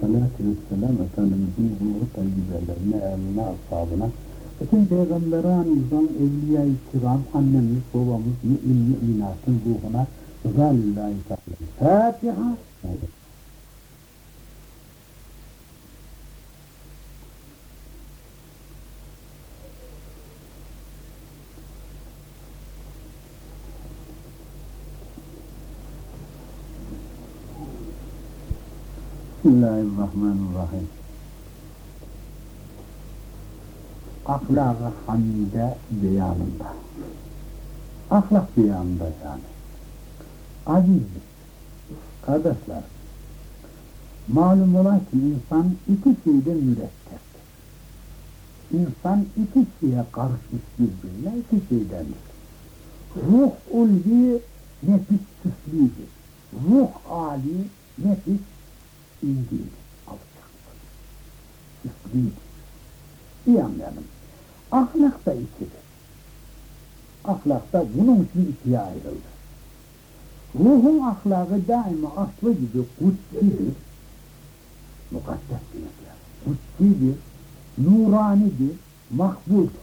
Salatü vesselam Efendimizin ruhu tayyibelerine, eline, ashabına, bütün peygamberanımızdan, evliya-i kiram, annemiz, babamız, mümin, müminatın ruhuna, rıza lillahi teala. Fatiha. Bismillahirrahmanirrahim. Ahlak-ı hamide beyanında. Ahlak beyanında yani. Aziz, kardeşler, malum olan ki insan iki şeyden mürekkeptir. İnsan iki şeye karışmış birbirine, iki şeydendir. Ruh ulvi, nefis süflidir. Ruh âli, nefis İncil alacaksın. Üflüydü. İyi anlayalım. Ahlak da ikidir. Ahlak da bunun için ikiye ayrıldı. Ruhun ahlakı daima aslı gibi kutsidir. Mukaddes demekler. Kutsidir, nuranidir, makbuldur.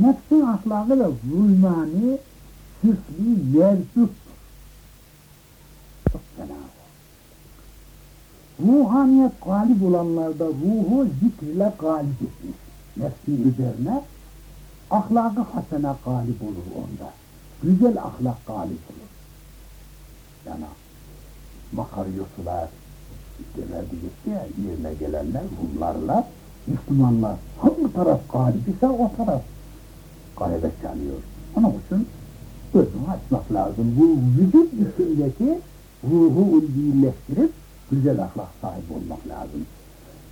Nefsin ahlakı da zulmani, süfli, mevcuttur. Çok fena. Ruhaniyet galip olanlarda ruhu zikirle galip etmiş. Nefsin üzerine ahlakı hasene galip olur onda. Güzel ahlak galip olur. Yani makaryosular, derlerdi gitti ya, yerine gelenler, Rumlarla, Müslümanlar. Hangi taraf galip ise o taraf galebe çalıyor. Onun için özünü açmak lazım. Bu vücut üstündeki ruhu ulvileştirip güzel ahlak sahibi olmak lazım.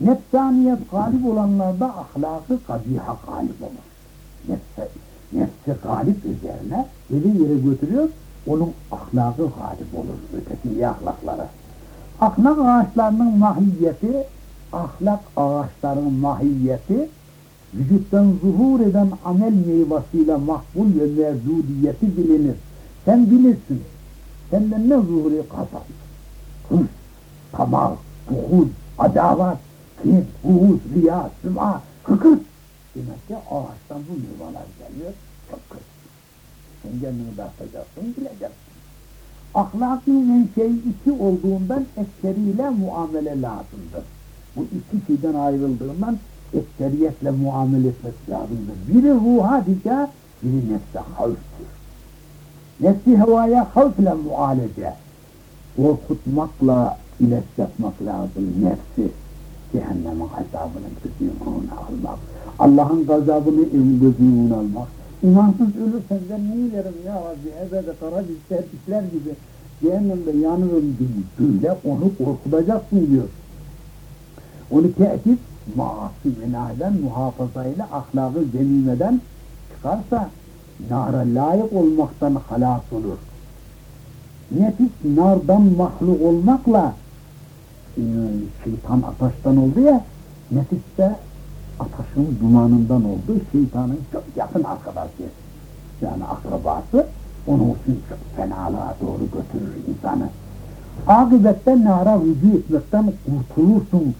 Nefsaniyet galip olanlarda ahlakı kabiha galip olur. Nefse, nefse galip üzerine yeri yere götürüyor, onun ahlakı galip olur, öteki iyi ahlakları. Ahlak ağaçlarının mahiyeti, ahlak ağaçlarının mahiyeti, vücuttan zuhur eden amel meyvasıyla makbul ve mevzudiyeti bilinir. Sen bilirsin. Senden ne zuhuri kazan? Hırs, tamar, buhul, adavat, kin, buğuz, riya, süma, kıkırt. Demek ki ağaçtan bu meyveler geliyor, çok kötü. Sen kendini dağıtacaksın, bileceksin. Ahlakının şey iki olduğundan ekseriyle muamele lazımdır. Bu iki şeyden ayrıldığından ekseriyetle muamele etmesi lazımdır. Biri ruha dika, biri nefse havftır. Nefsi havaya havfle mualece, korkutmakla ilaç yapmak lazım nefsi. Cehennemin azabının gözünü almak. Allah'ın gazabını gözünü almak. İmansız ölürsen ben ne derim ya Rabbi ebede kara serpişler gibi cehennemde yanırım böyle onu korkutacaksın diyor. Onu tehdit maasi menayden, muhafazayla, ahlakı zemimeden çıkarsa nara layık olmaktan halas olur. Nefis nardan mahluk olmakla şeytan ateşten oldu ya, nefis de ateşin dumanından oldu, şeytanın çok yakın arkadaşı, yani akrabası, onun için çok fenalığa doğru götürür insanı. Akıbette nara vücu etmekten kurtulursun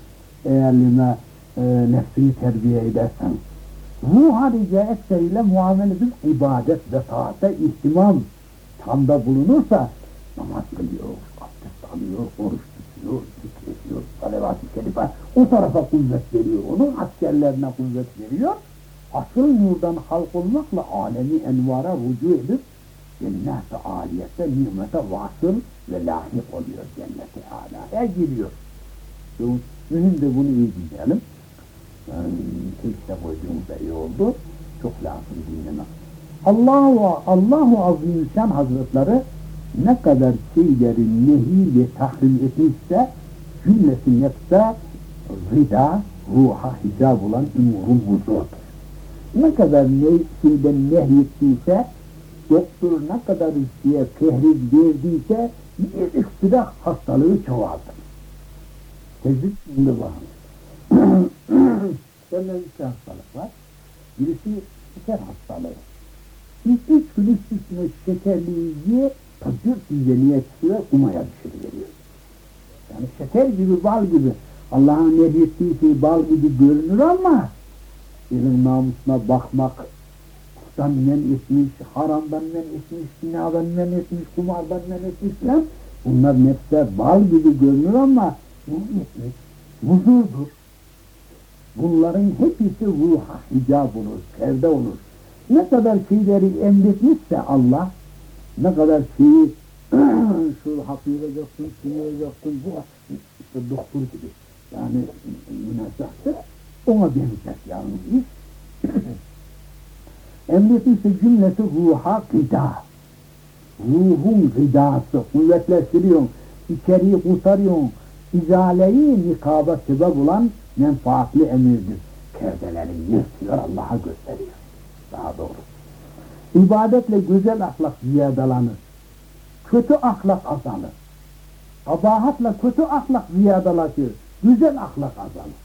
eğer lime, e, nefsini terbiye edersen. Bu harici eseriyle muamele ibadet ve taate ihtimam tamda bulunursa namaz kılıyor, abdest alıyor, oruç o tarafa kuvvet veriyor, onun askerlerine kuvvet veriyor. Asıl nurdan halk olmakla alemi envara rücu edip cennet-i aliyete, nimete vasıl ve lahik oluyor cennet-i alaya giriyor. Mühim de bunu iyi dinleyelim. Yani, işte koyduğumuz da iyi oldu. Çok lazım dinlemek. Allahu Allahu Azimüşşan Hazretleri ne kadar şeylerin nehi ve tahrim etmişse cümlesi nefse rida, ruha hicab olan umurun huzurdur. Ne kadar ne, şeyden nehyettiyse doktor ne kadar istiye tehrik verdiyse bir üstüne hastalığı çoğaltır. Tezlik şimdi var. Senden iki hastalık var. Birisi şeker hastalığı. İlk üç gün üst üstüne şekerliği ye, dört düzeliğe çıkıyor, umaya düşürüveriyor. Yani şeker gibi, bal gibi. Allah'ın şey bal gibi görünür ama ilim namusuna bakmak, kuştan men etmiş, haramdan men etmiş, zinadan men etmiş, kumardan men etmiş falan. Bunlar nefse bal gibi görünür ama men etmiş, huzurdur. Bunların hepsi ruha hicab olur, perde olur. Ne kadar şeyleri emretmişse Allah, ne kadar şeyi şu hapı yiyeceksin, şunu yiyeceksin, bu işte doktor gibi. Yani münezzahdır. Ona benzer yalnız iş. Emretmişse cümlesi ruha gıda. Ruhun gıdası, kuvvetleştiriyorsun, içeriği kurtarıyorsun, izaleyi nikaba sebep olan menfaatli emirdir. Perdeleri yırtıyor, Allah'a gösteriyor. Daha doğru. İbadetle güzel ahlak ziyadalanır. Kötü ahlak azalır. Kabahatla kötü ahlak ziyadalaşır. Güzel ahlak azalır.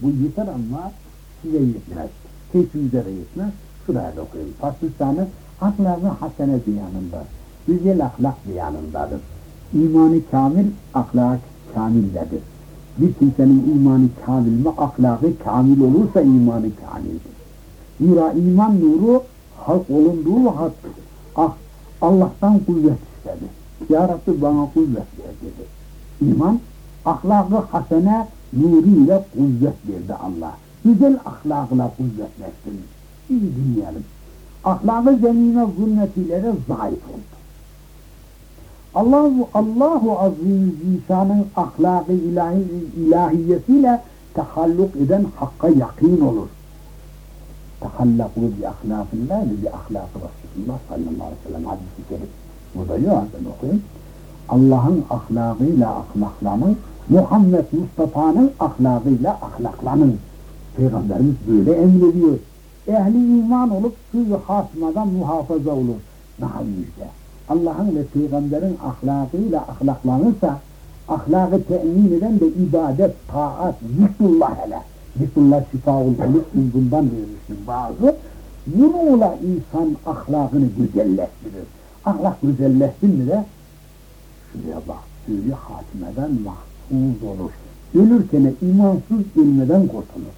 Bu yeter ama size yetmez. Keyfinize de yetmez. Şuraya da okuyayım. Pakistan'ı ahlakı hasene yanında. Güzel ahlak yanındadır. İmanı kamil, ahlak kamildedir. Bir kimsenin imanı kamil mi, ahlakı kamil olursa imanı kamildir. Zira iman nuru hak olunduğu hak ah, Allah'tan kuvvet istedi. Ya Rabbi bana kuvvet ver dedi. İman ahlakı hasene nuriyle kuvvet verdi Allah. Güzel ahlakla kuvvetleştin. İyi dinleyelim. Ahlakı zemine zulmetiyle de zayıf oldu. Allahu Allahu Azim Zişan'ın ahlakı ilahi, ilahiyesiyle tahalluk eden hakka yakin olur. Tahallaku bi ahlakillah bi ahlakı Resulullah sallallahu aleyhi ve sellem hadisi şerif. Burada yok ben okuyayım. Allah'ın ahlakıyla ahlaklanın, Muhammed Mustafa'nın ahlakıyla ahlaklanın. Peygamberimiz böyle emrediyor. Ehli iman olup sözü hasmadan muhafaza olur. Daha yüce. Allah'ın ve peygamberin ahlakıyla ahlaklanırsa, ahlakı temin eden de ibadet, taat, zikrullah hele. Zikrullah şifaul olup bundan verilmiştir bazı. Bununla insan ahlakını güzelleştirir. Ahlak güzelleşti mi de şuraya bak, sürü hatimeden mahfuz olur. Ölürken imansız ölmeden kurtulur.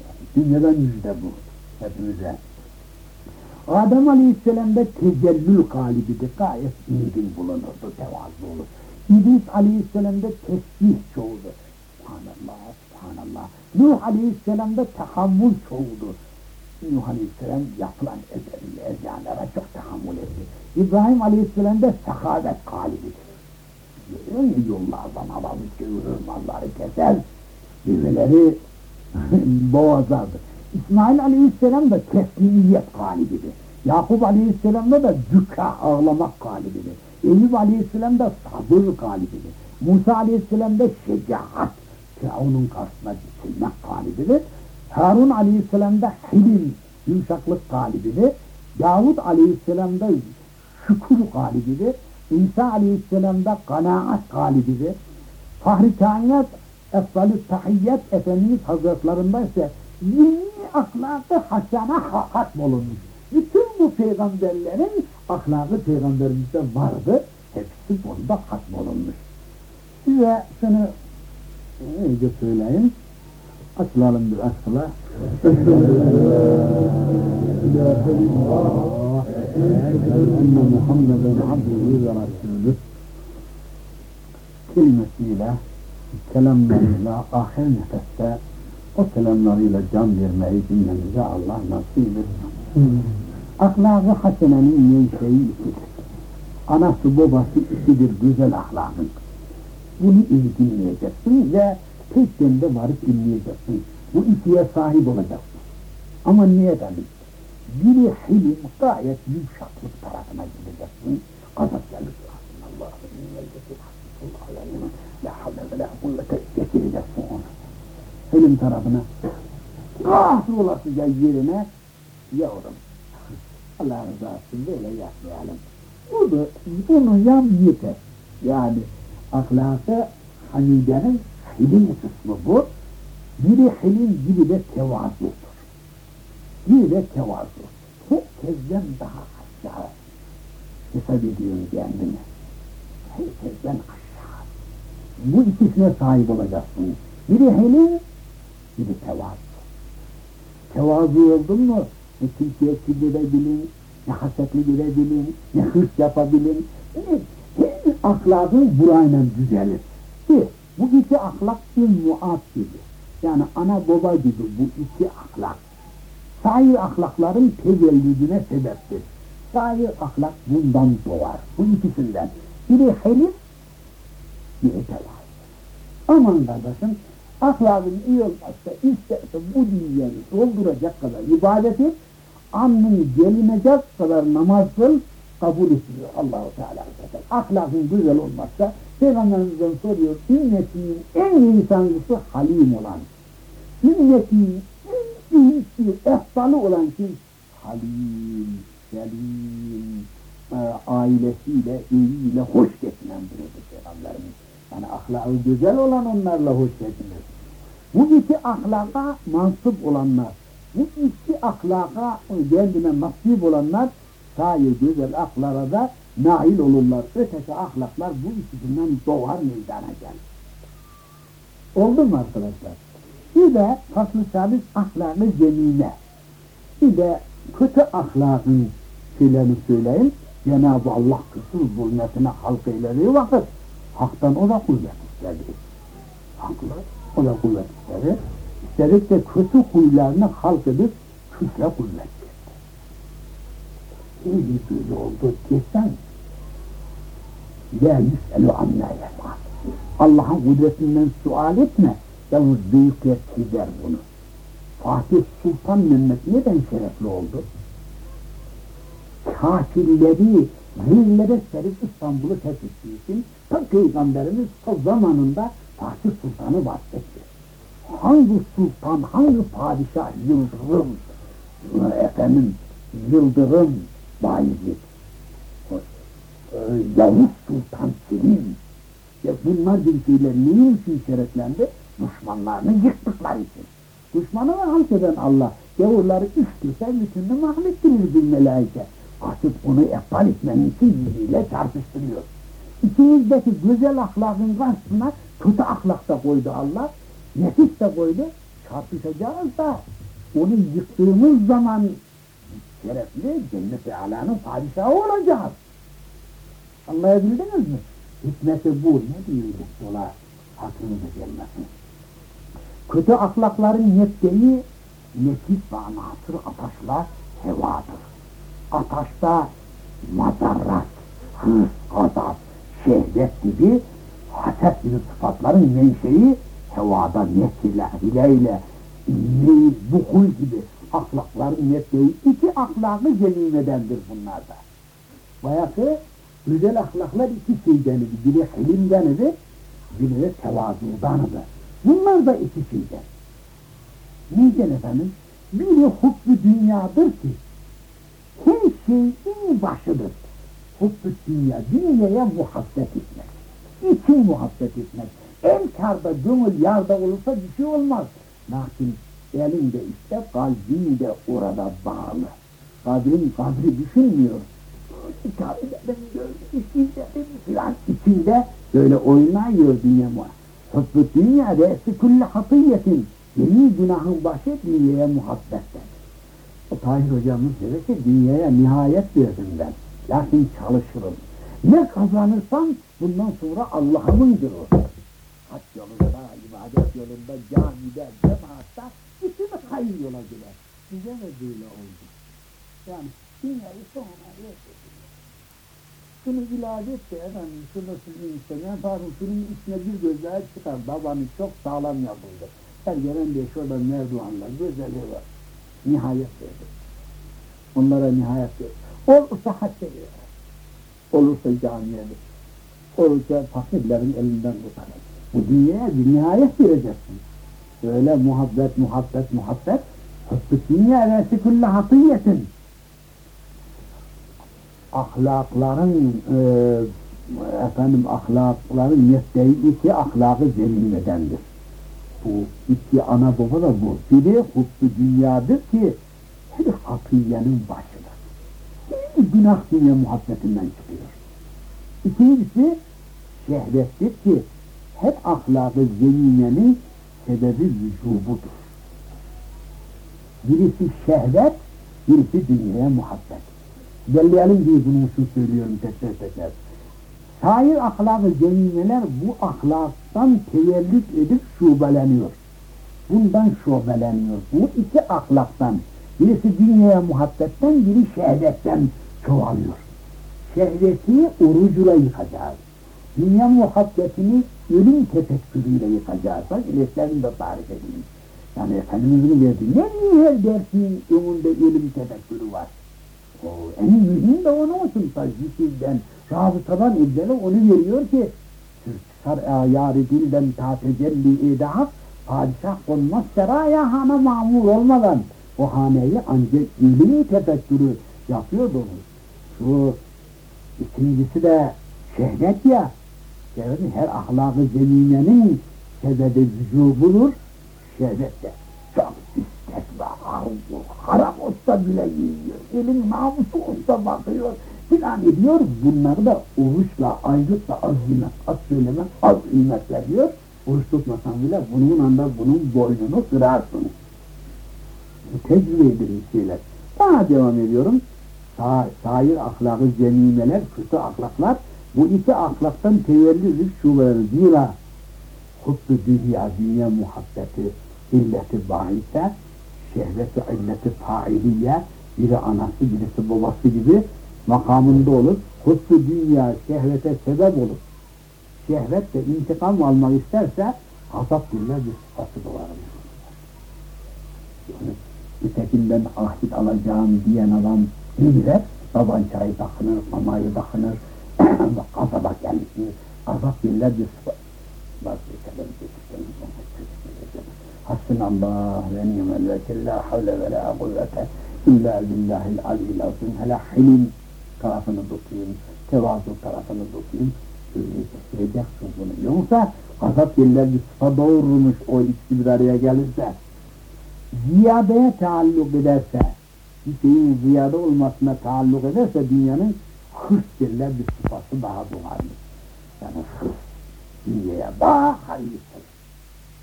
Yani dünyadan yüzde bu hepimize. Adem Aleyhisselam'da tecellül galibidir. Gayet ilgin bulunurdu, tevazı olur. İdris Aleyhisselam'da tesbih çoğudu. Subhanallah, subhanallah. Nuh Aleyhisselam'da tahammül çoğudu. Nuh Aleyhisselam yapılan ezeli ezyanlara çok tahammül etti. İbrahim Aleyhisselam'da sehavet galibidir. Öyle yollardan alamız görür, malları keser, düğmeleri boğazardı. İsmail Aleyhisselam da teslimiyet galibidir. Yakup Aleyhisselam'da da düka ağlamak galibidir. Eyüp Aleyhisselam da sabır galibidir. Musa Aleyhisselam da şecaat, Firavun'un karşısına dikilmek galibidir. Harun Aleyhisselam da hilim, yumuşaklık galibidir. Davud Aleyhisselam da şükür galibidir. İsa Aleyhisselam da kanaat galibidir. Fahri kainat Efsalü tahiyyat Efendimiz Hazretlerinde ise yeni ahlakı hasana hakat bulunmuş. Bütün bu peygamberlerin ahlakı peygamberimizde vardı. Hepsi bunda hatm olunmuş. Size şunu iyice söyleyeyim. Açılalım bir asla. enne Muhammeden abduhu ve rasulü kelimesiyle kelamlarıyla ahir nefeste o kelamlarıyla can vermeyi cümlemize Allah nasip etsin. Ahlakı hasenenin menşei ikidir. Anası babası ikidir güzel ahlakın. Bunu iyi dinleyeceksin ve tek de varıp dinleyeceksin. Bu ikiye sahip olacaksın. Ama niye dedim? Biri hilim gayet yumuşaklık tarafına gideceksin. Gazap hasbunallah la havle ve la kuvvete getireceksin onu. Hilim tarafına. Kahrolasıca yerine yavrum. Allah rızası böyle yapmayalım. Bunu, bunu yan yeter. Yani ahlakı hamidenin hilim kısmı bu. Biri hilim, biri de tevazudur. Biri de tevazu. Herkesten daha aşağı hesap ediyorsun kendini. Herkesten aşağı. Bu ikisine sahip olacaksın. Biri helim, biri tevazu. Tevazu oldun mu ne kimseye kibredebilin, ne hasetlik edebilin, ne hırs yapabilin. Yani her ahlakın burayla düzelir. Bir, bu iki ahlak bir muat gibi. Yani ana baba gibi bu iki ahlak. Sair ahlakların tevellüdüne sebeptir. Sair ahlak bundan doğar. Bu ikisinden. Biri helim, biri tevazu. Aman kardeşim, ahlakın iyi olmazsa isterse bu dünyanı dolduracak kadar ibadet et, alnın gelinecek kadar namaz kıl, kabul etmiyor Allahu Teala. Ahlakın güzel olmazsa Peygamberimizden soruyor, ümmetinin en iyi sanrısı halim olan, ümmetinin en iyisi, efsalı olan kim? Halim, selim, e, ailesiyle, eviyle hoş geçinen biridir Peygamberimiz. Yani ahlakı güzel olan onlarla hoş geçinir. Bu iki ahlaka mansup olanlar, bu iki ahlaka kendine nasip olanlar sahi güzel ahlaka da nail olurlar. Öteki ahlaklar bu ikisinden doğar meydana gelir. Oldu mu arkadaşlar? Bir de faslı sabit ahlakı cemile. Bir de kötü ahlakın şeylerini söyleyeyim. Cenab-ı Allah kısır zulmetine halk eylediği vakit haktan o da kuvvet istedi. Haklı o da kuvvet istedi. İstedik de kötü huylarını halk edip küfre kuvvet verdi. Şimdi böyle oldu desen La yüs'elu anna yef'al. Allah'ın kudretinden sual etme. Yalnız büyükler çizer bunu. Fatih Sultan Mehmet neden şerefli oldu? Kafirleri zillere serip İstanbul'u fethettiği için ta Peygamberimiz o zamanında Fatih Sultan'ı bahsetti. Hangi sultan, hangi padişah yıldırım, efendim yıldırım Bayezid, Yavuz Sultan Selim, ya bunlar bir şeyler neyin için şereflendi? Düşmanlarını yıktıkları için. Düşmanı var halk eden Allah. Gavurları üstürse bütününü mahvettirir bir melaike. Artık onu iptal etmenin yüzüyle çarpıştırıyor. İçimizdeki güzel ahlakın karşısına kötü ahlak da koydu Allah. Nefis de koydu. Çarpışacağız da onu yıktığımız zaman şerefli cennet-i alanın padişahı olacağız. Anlayabildiniz mi? Hikmeti bu. Ne diyoruz dolar? Aklınıza gelmesin. Kötü ahlakların netliği nefis ve anasır ataşla hevadır. Ataşta mazarrat, hırs, gazap, şehvet gibi haset gibi sıfatların menşei hevada nefsiyle, hileyle, meyil, bukul gibi ahlakların netliği iki ahlakı cemimedendir bunlarda. Bayakı güzel ahlaklar iki şeydenidir. Biri hilimdenidir, biri de tevazudanıdır. Bunlar da iki şeyden. Neyden efendim? Biri hubbu dünyadır ki her şeyin başıdır. Hubbu dünya, dünyaya muhabbet etmek. İçin muhabbet etmek. En karda, gönül yarda olursa bir şey olmaz. Lakin elinde işte, kalbin orada bağlı. Kadrin kadri düşünmüyor. Kabe'den gördüm, isteyeceğim filan içinde böyle oynuyor dünya muhabbet. Hıbbı dünya re'si kulli hatiyetin. Yeni günahın başı dünyaya muhabbetten. O Tahir hocamız dedi ki dünyaya nihayet verdim ben. Lakin çalışırım. Ne kazanırsam bundan sonra Allah'ımındır o. Hac yolunda, ibadet yolunda, camide, cemaatta bütün hayır yola girer. Bize de böyle oldu. Yani dünyayı sonra reddediyor. Şunu ilave et de efendim, şurasını istenen, pardon şunun üstüne bir gözler çıkar. Babanı çok sağlam yapıldı. Her gelen de şurada merdivanlar, gözleri var. Nihayet verdi. Onlara nihayet verdi. Olursa hac ediyor. Olursa camiye Olursa fakirlerin elinden tutar. Bu dünyaya bir nihayet vereceksin. Böyle muhabbet, muhabbet, muhabbet. Hıbbı dünya ve hatiyetin ahlakların e, efendim ahlakların yettiği iki ahlakı cemimedendir. Bu iki ana baba da bu. Biri hutbu dünyadır ki her hatiyenin başıdır. Bir günah dünya muhabbetinden çıkıyor. İkincisi şehvettir ki her ahlakı zeminenin sebebi vücubudur. Birisi şehvet, birisi dünyaya muhabbet. Belleyelim diye bunun için söylüyorum tekrar tekrar. Sair ahlakı cemimeler bu ahlaktan tevellüt edip şubeleniyor. Bundan şubeleniyor. Bu iki ahlaktan. Birisi dünyaya muhabbetten, biri şehvetten çoğalıyor. Şehveti orucuyla yıkacağız. Dünya muhabbetini ölüm tefekkürüyle yıkacağız. Bak ilaçlarını da tarif edeyim. Yani Efendimiz'in verdiği ne niye her dersin önünde ölüm tefekkürü var. O en mühim de onun için zikirden, rabıtadan evvela onu veriyor ki sar ayarı dilden ta tecelli edah padişah olmaz seraya hana mamur olmadan o haneyi ancak ilim tefekkürü yapıyordu. Şu ikincisi de şehvet ya şehvetin her ahlakı zeminenin sebebi vücubudur şehvet de haram olsa bile yiyor. Elin namusu olsa bakıyor. Filan ediyor. Bunları da oruçla ayrıkla az yemek az söylemek az kıymet veriyor. Oruç tutmasan bile bunun anda bunun boynunu kırarsın. Tecrübe edilir şeyler. Daha devam ediyorum. Sa sair ahlakı cemimeler kötü ahlaklar bu iki ahlaktan tevellüdür şubeler zira hutbu dünya dünya muhabbeti illeti bahise şehveti illeti failiye biri anası birisi babası gibi makamında olur. Hutbu dünya şehvete sebep olur. Şehvet de intikam almak isterse azap dinler bir sıfatı doğar. Yani, nitekim ben ahit alacağım diyen adam bilir? Tabancayı takınır, mamayı takınır, gazaba gelmiştir. Gazap dinler bir sıfat. Vazgeçelim, Hasbunallah ve ni'mel vekil, la havle ve la kuvvete illa billahil aliyyil azim. Hele hilim tarafını tutayım, tevazu tarafını tutayım. Söyleyeceksin bunu. Yoksa gazap dinler bir sıfa doğurmuş o ikisi bir araya gelirse. Ziyadeye taalluk ederse, bir şeyin ziyade olmasına taalluk ederse dünyanın hırs derler bir sıfatı daha doğarmış. Yani hırs dünyaya daha hayırlıdır.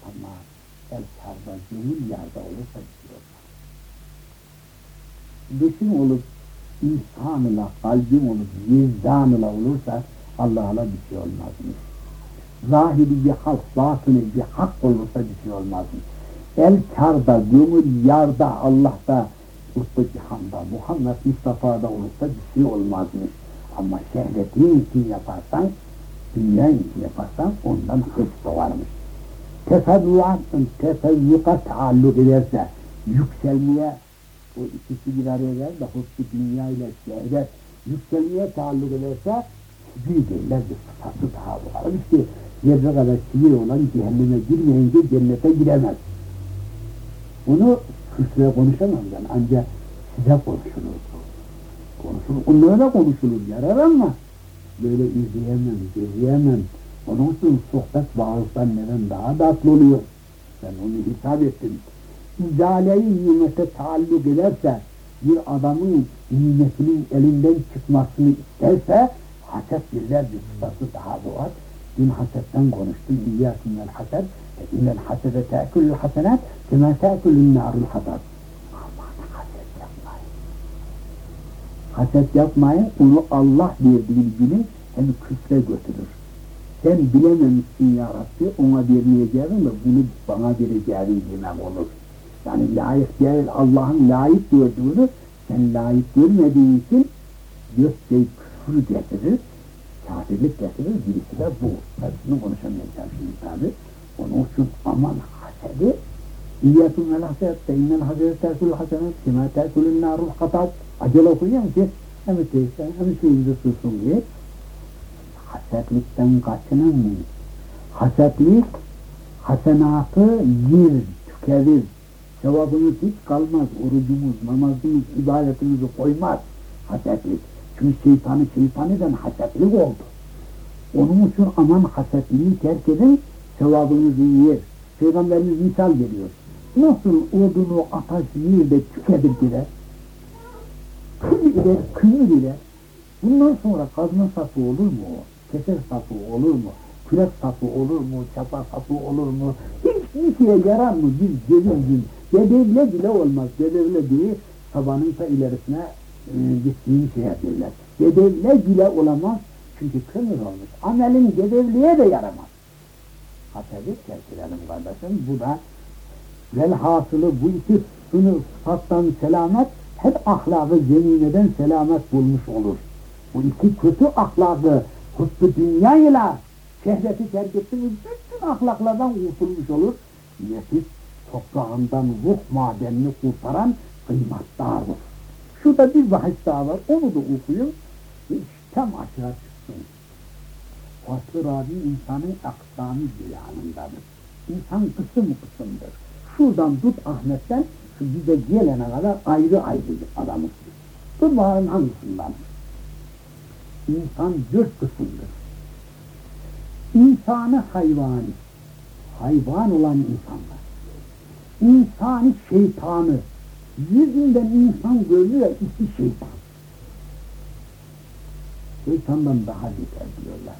Ama el karda gönül yerde olursa bitiyor. Besin olup insanla, kalbim olup vicdanla olursa Allah'la bir şey olmazmış. Zahiri bir hak, batını bir hak olursa bir şey olmazmış. El karda, gönül yarda, Allah'ta, Usta cihanda, Muhammed Mustafa'da olursa bir şey olmazmış. Ama şehvetin için yaparsan, dünya için yaparsan ondan hırs doğarmış. Tefevvuatın, tefevvuka taalluk ederse, yükselmeye, o ikisi bir araya gelir de hırslı dünya ile şehvet, yükselmeye taalluk ederse, bir derler bir sıfatı daha var. İşte zerre kadar sihir olan cehenneme girmeyince cennete giremez. Bunu Türkçe konuşamam ben ancak size konuşulur. Konuşulur. Onlara konuşulur yarar ama böyle izleyemem, izleyemem. İçin sohbet neden daha tatlı oluyor. Ben onu hitap ettim. İzaleyi nimete taalluk ederse bir adamın nimetinin elinden çıkmasını isterse haset birler bir sıfatı daha doğar. Dün hasetten konuştum. İyyâküm vel haset. İnnel hasede te'kulül hasenat kema te'kulün nârul hatat. Aman haset yapmayın. Haset yapmayın. Onu Allah verdiği gibi hem küfre götürür. Sen bilememişsin ya Rabbi ona vermeyeceğim de bunu bana vereceğin demek olur. Yani layık değil Allah'ın layık gördüğünü sen layık görmediğin için şey küfür getirir, kafirlik getirir, birisi de bu. Hepsini konuşamayacağım şimdi tabi. Onun için aman hasedi İyyâküm vel haset innel haset terkül hasenet kime terkülün narul hatat acele okuyayım ki hem teyze hem şeyimizi sussun diye hasetlikten kaçının hasetlik hasenatı yer, tükerir. Sevabımız hiç kalmaz orucumuz, namazımız, ibadetimizi koymaz. Hasetlik çünkü şeytanı şeytan eden hasetlik oldu. Onun için aman hasetliği terk edin sevabınızı yer Peygamberimiz misal veriyor. Nasıl odunu ateş yer de tüketir gider kül ile kümür ile. Bundan sonra kazma sapı olur mu o? Keser sapı olur mu? kürek sapı olur mu, çapa sapı olur mu, hiçbir şeye yarar mı bir cebin Dedevle bile olmaz, dedevle değil, tabanın da ilerisine e, gittiğin şey yapıyorlar. Dedevle bile olamaz, çünkü kömür olmuş. Amelin dedevliğe de yaramaz. Hasedi çerçevelim kardeşim, bu da velhasılı bu iki sınıf sıfattan selamet, hep ahlakı zemineden selamet bulmuş olur. Bu iki kötü ahlakı hutbu dünya ile şehveti terk ettiniz, bütün ahlaklardan kurtulmuş olur. Nefis toprağından ruh madenini kurtaran kıymetdardır. Şurada bir bahis daha var, onu da okuyun. Tam aşağı çıksın. Faslı Rabi insanın aksami beyanındadır. İnsan kısım kısımdır. Şuradan tut Ahmet'ten, şu bize gelene kadar ayrı ayrı adamız. Dur bakalım hangisinden? İnsan dört kısımdır. İnsanı hayvani, hayvan olan insanlar. İnsanı şeytanı, yüzünden insan görüyor iki şeytan. Şeytandan daha beter diyorlar.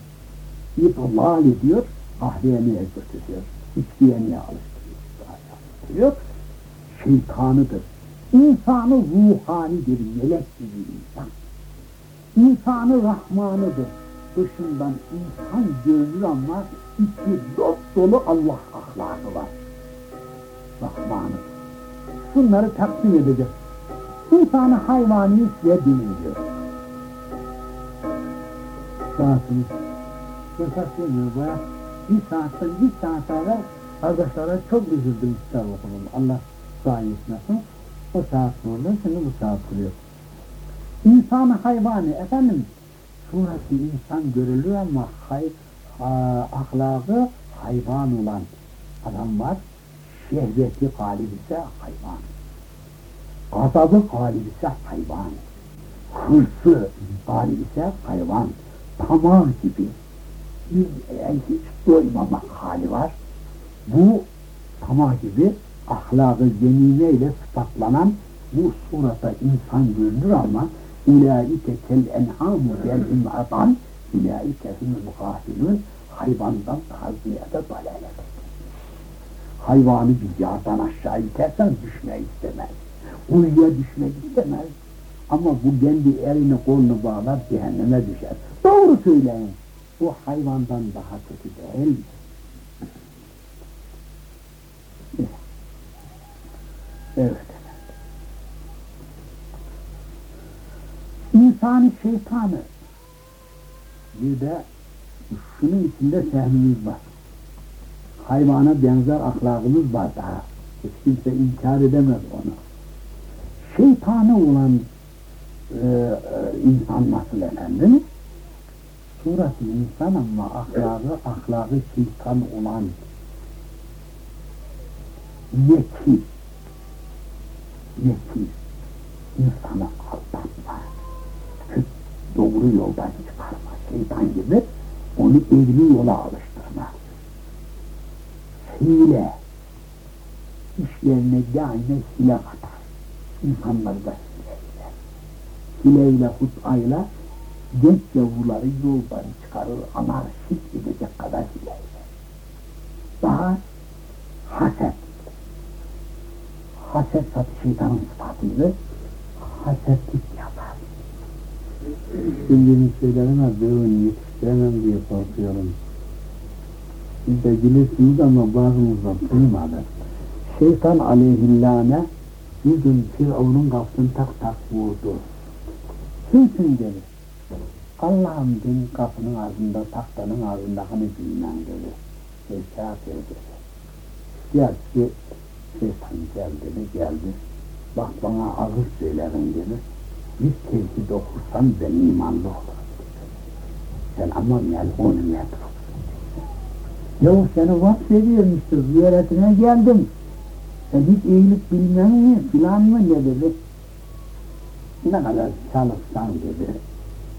İtlal ediyor, ahliyemeye götürüyor, içkiyemeye alıştırıyor. Şeytanıdır. İnsanı ruhanidir, melek gibi insan. İnsanı rahmanıdır. Dışından insan görür ama içi dop dolu Allah ahlakı var. Rahmanı. Bunları takdim edecek. İnsanı hayvani ve dinliyor. Saatimiz. Fırsat demiyor baya. Bir saatten bir saat sonra arkadaşlara çok üzüldüm kitap okudum. Allah sahi etmesin. O saat kurdu, şimdi bu saat kuruyor. İnsanı hayvani, efendim, sureti insan görülüyor ama hay, ha, ahlakı hayvan olan adam var. Şehveti galip ise hayvan. Gazabı galip ise hayvan. Hırsı galip ise hayvan. Tamam gibi bir yani hiç doymama hali var. Bu tamam gibi ahlakı zemine ile sıfatlanan bu surata insan görünür ama ulaike kel enhamu vel im'atan ulaike humul gafilun hayvandan daha ziyade dalalet. Hayvanı bir yardan aşağı itersen düşmek istemez. Kuyuya düşmek istemez. Ama bu kendi elini kolunu bağlar cehenneme düşer. Doğru söyleyin. Bu hayvandan daha kötü değil mi? Evet. İnsanı şeytanı bir de şunun içinde fehmimiz var. Hayvana benzer ahlakımız var daha. Hiç kimse inkar edemez onu. Şeytanı olan e, e, insan nasıl efendim? Surası insan ama ahlakı, ahlakı şeytan olan yeki, yeki, insanı aldatma, doğru yoldan çıkarma, şeytan gibi onu evli yola alıştırma. Hile, işlerine daime hile katar. İnsanları da hileyle. Hileyle, hutayla genç yavruları yoldan çıkarır, anarşik edecek kadar hileyle. Daha haset. Haset şeytanın sıfatıydı. Hasetlik söylerim ama böyle yetiştiremem diye korkuyorum. Siz de bilirsiniz ama bazımızda duymadı. Şeytan aleyhillâne bir gün Firavun'un kapısını tak tak vurdu. Kimsin dedi. Allah'ım benim kapının ağzında, tahtanın ağzında hani bilmem dedi. Şey kafir dedi. Gel şeytan geldi mi geldi. Bak bana ağır söylerim dedi. Bir tevhid okursan ben imanlı olurum dedi. Sen ama melhun metrupsun. Yahu seni vasfediyorum işte ziyaretine geldim. Sen hiç iyilik bilmem mi filan mı ne dedi. Ne kadar çalışsan dedi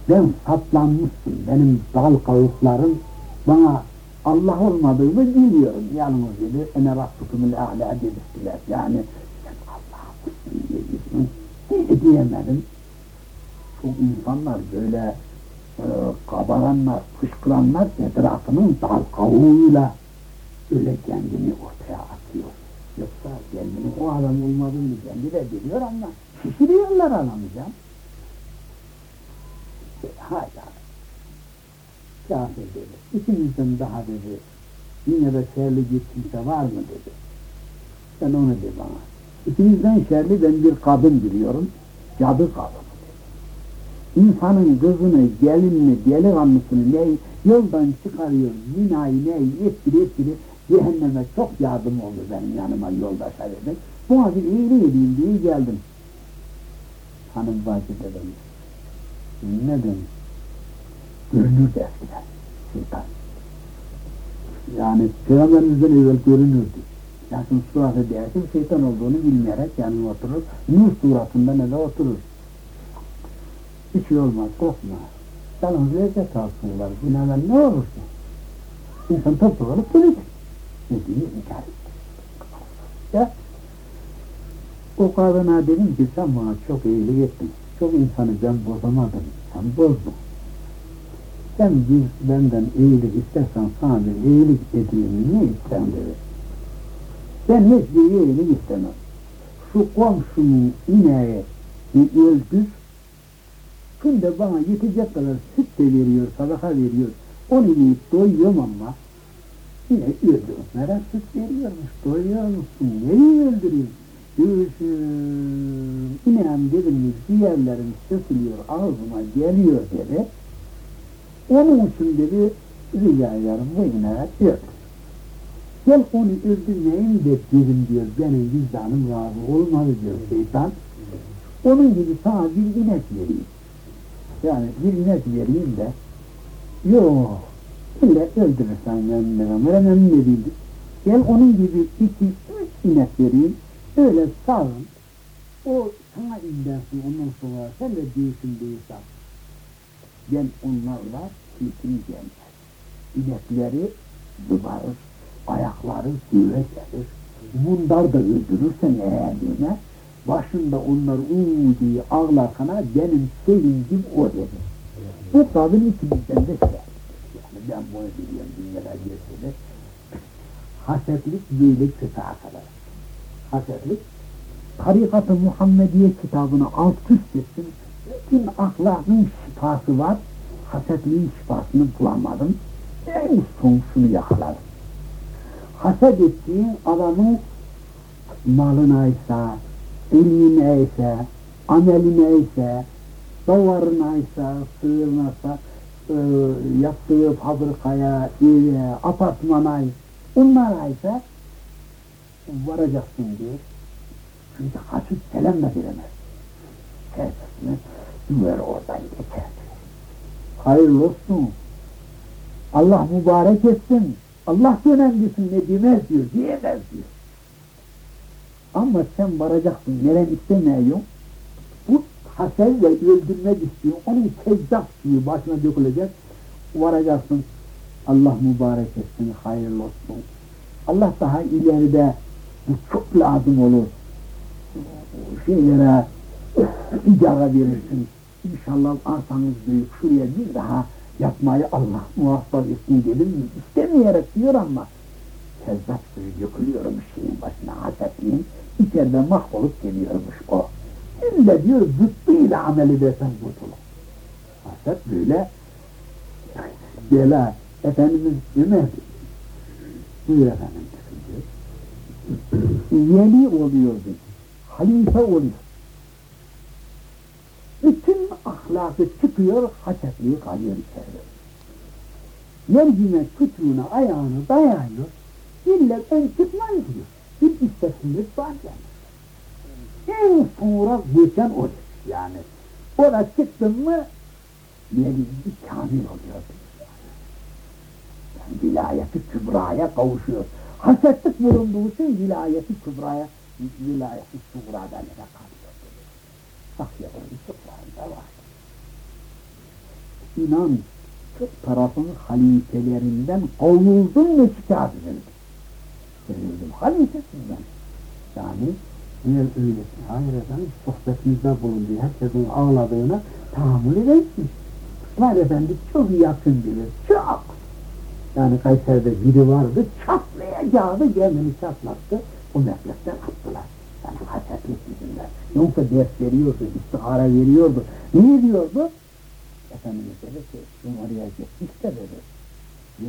ben saplanmışsın, benim dal kavuklarım bana Allah olmadığını biliyorum yalnız dedi. Ene rabbukumul a'la dedirttiler. Yani sen Allah mısın diyorsun. Diye diyemedim. Çok insanlar böyle e, kabaranlar, fışkıranlar etrafının dal kavuğuyla öyle kendini ortaya atıyor. Yoksa kendini o adam olmadığını kendi de biliyor ama şişiriyorlar alamayacağım. E, hala kafir dedi. İkimizden daha dedi. Dünyada şerli bir kimse var mı dedi. Ben onu de bana. İkimizden şerli ben bir kadın biliyorum. Cadı kadını dedi. İnsanın kızını, gelinini, delikanlısını ne yoldan çıkarıyor, zinayı ne ettiri ettiri cehenneme çok yardım oldu benim yanıma yoldaş dedi. Buna bir iyiliği diye geldim. Hanım bacı dedim. Ne demiş? Görünürdü eskiden şeytan. Yani Peygamberimizden evvel görünürdü. Lakin suratı dersin şeytan olduğunu bilmeyerek yanına oturur. Nur suratında ne de oturur. Şey olmaz, korkma. Yalnız lezzet alsınlar. Günahlar ne olursa. İnsan toplu olup gelecek. Dediğini inkar. Ya, o kadına dedim ki sen bana çok iyilik ettin. Çok insanı ben bozamadım. Sen bozdun. Sen bir benden iyilik istersen sana bir iyilik edeyim. Ne istersen dedi. Ben hiçbir iyilik istemem. Şu komşunun ineği bir öldür, günde bana yetecek kadar süt de veriyor, sadaka veriyor. Onu yiyip doyuyorum ama yine öldürenlere süt veriyormuş, doyuyor musun? Neyi öldüreyim? Göğsüm, ineğim dedim ciğerlerim sökülüyor, ağzıma geliyor dedi. Onun için dedi, rica ederim bu ineği öldür. Gel onu öldürmeyeyim de dedim diyor, benim vicdanım razı olmadı diyor şeytan. Onun gibi sana bir inek vereyim. Yani bir inek vereyim de, yok, illa öldürürsen ben de önemli değil. Gel onun gibi iki, üç inek vereyim, öyle sağın, o sana indensin ondan sonra sen de değilsin değilsen. Ben onlarla tilkim gelmez. İnekleri duvarır, ayakları düve gelir. Bunlar da öldürürsen eğer yine, başında onlar uuu diye ağlarkana benim sevincim o dedi. Bu kadın ikimizden de şey. Yani ben bunu biliyorum dünyada geçti Hasetlik böyle kötü arkadaş. Hasetlik Tarikat-ı Muhammediye kitabını alt üst etsin. Bütün ahlakın şifası var. Hasetliğin şifasını bulamadım. En son şunu yakaladım. Haset ettiğin adamın malına ise, ilmine ise, ameline ise, davarına ise, sığırına ise, e, yaptığı fabrikaya, eve, apartmana, onlara ise varacaksın diyor. Çünkü hasit selam da veremez. Serbestine düver oradan geçer. Hayırlı olsun. Allah mübarek etsin. Allah önemlisin ne demez diyor, diyemez diyor. Ama sen varacaksın, neren istemiyor. Bu haselle öldürmek istiyor, onun kezzap suyu başına dökülecek. Varacaksın, Allah mübarek etsin, hayırlı olsun. Allah daha ileride bu çok lazım olur. Şeylere icara verirsin. İnşallah arsanız büyük, şuraya bir daha yapmayı Allah muvaffak etsin dedim. İstemeyerek diyor ama kezzap suyu dökülüyormuş şeyin başına hasetliğin. içeride mahvolup geliyormuş o. İlle diyor zıttıyla amel edersen kurtulur. Haset böyle bela Efendimiz Ömer buyur efendim yeni oluyordu. Halife oluyor. Bütün ahlakı çıkıyor, hasetliği kalıyor içeride. Mercimek kütüğüne ayağını dayanıyor, illa ben çıkmam diyor. Bir isteklilik var yani. En sonra geçen o yani. Orada çıktın mı, bir kamil oluyor. Yani vilayeti kübraya kavuşuyor. Hasetlik bulunduğu için vilayeti kübraya, vilayeti suğrada ne kalıyor. Bak yavrum, Kur'an'da var. İnan, çok tarafın halifelerinden kovuldum ve şikayet Edildim, halifesinden. Yani eğer öylesin, hayır efendim, sohbetimizde bulunduğu herkesin ağladığına tahammül edersin. var efendi çok yakın bilir, çok. Yani Kayseri'de biri vardı, çatlayacağı kendini çatlattı, o meslekten attılar. Yani hasetlik yüzünden. Yoksa ders veriyordu, istihara veriyordu. Ne diyordu? Efendimiz dedi ki, oraya gitmiş de dedi. Bir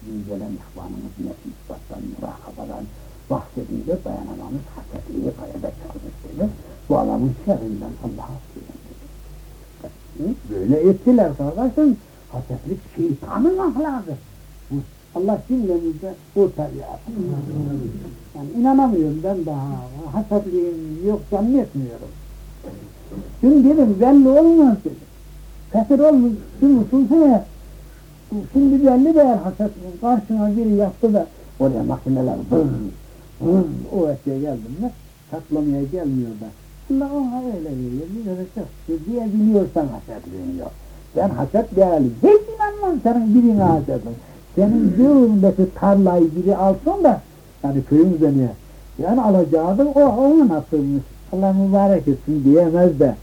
sizin gelen ihvanımız net ispattan, murakabadan bahsedince dayanamamız hasetliği kayada çalmış dedi. Bu adamın şerrinden Allah'a sığın dedi. Hı? Böyle ettiler kardeşim. Hasetlik şeytanın ahlakı. Allah cümlemizde bu tabiatı. Yani inanamıyorum ben daha. Hasetliğim yok zannetmiyorum. Dün dedim belli olmaz dedim. Fesir olmuşsun musun he. Şimdi belli de hasetliğin karşına biri yaptı da oraya makineler bır bır o etkiye geldim mi çatlamaya gelmiyor da. Allah ona öyle veriyor. Bir de çok diye biliyorsan hasetliğin yok. Ben haset değerli. Hiç inanmam senin birine hasetin. Senin düğündeki tarlayı biri alsın da yani köyümüzde niye? Yani alacağı da o onun atılmış. Allah mübarek etsin diyemez de.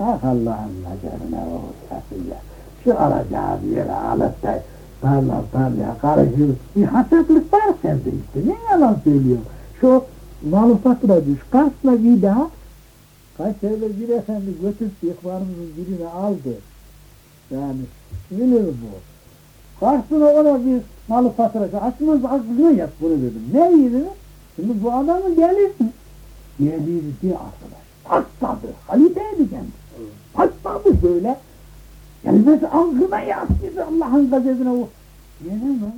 Ah Allah'ın nacarına o safiye. Şu alacağı bir yere alıp da tarla tarlaya karışır. Bir hasetlik var sende işte. Ne yalan söylüyorum. Şu malı fatura düş. Kaçla bir daha Kayseri'de bir efendi götürüp ihbarımızın birini aldı. Yani bilir bu. Karşısına ona bir malı faturası açmaz aklına yap bunu dedim. Ne iyi dedim. Şimdi bu adamı gelirsin. Gelirdi arkadaş. Patladı. Halifeydi kendisi. Patladı böyle. Yani mesela aklına yatsıydı Allah'ın gazetine o. Yenem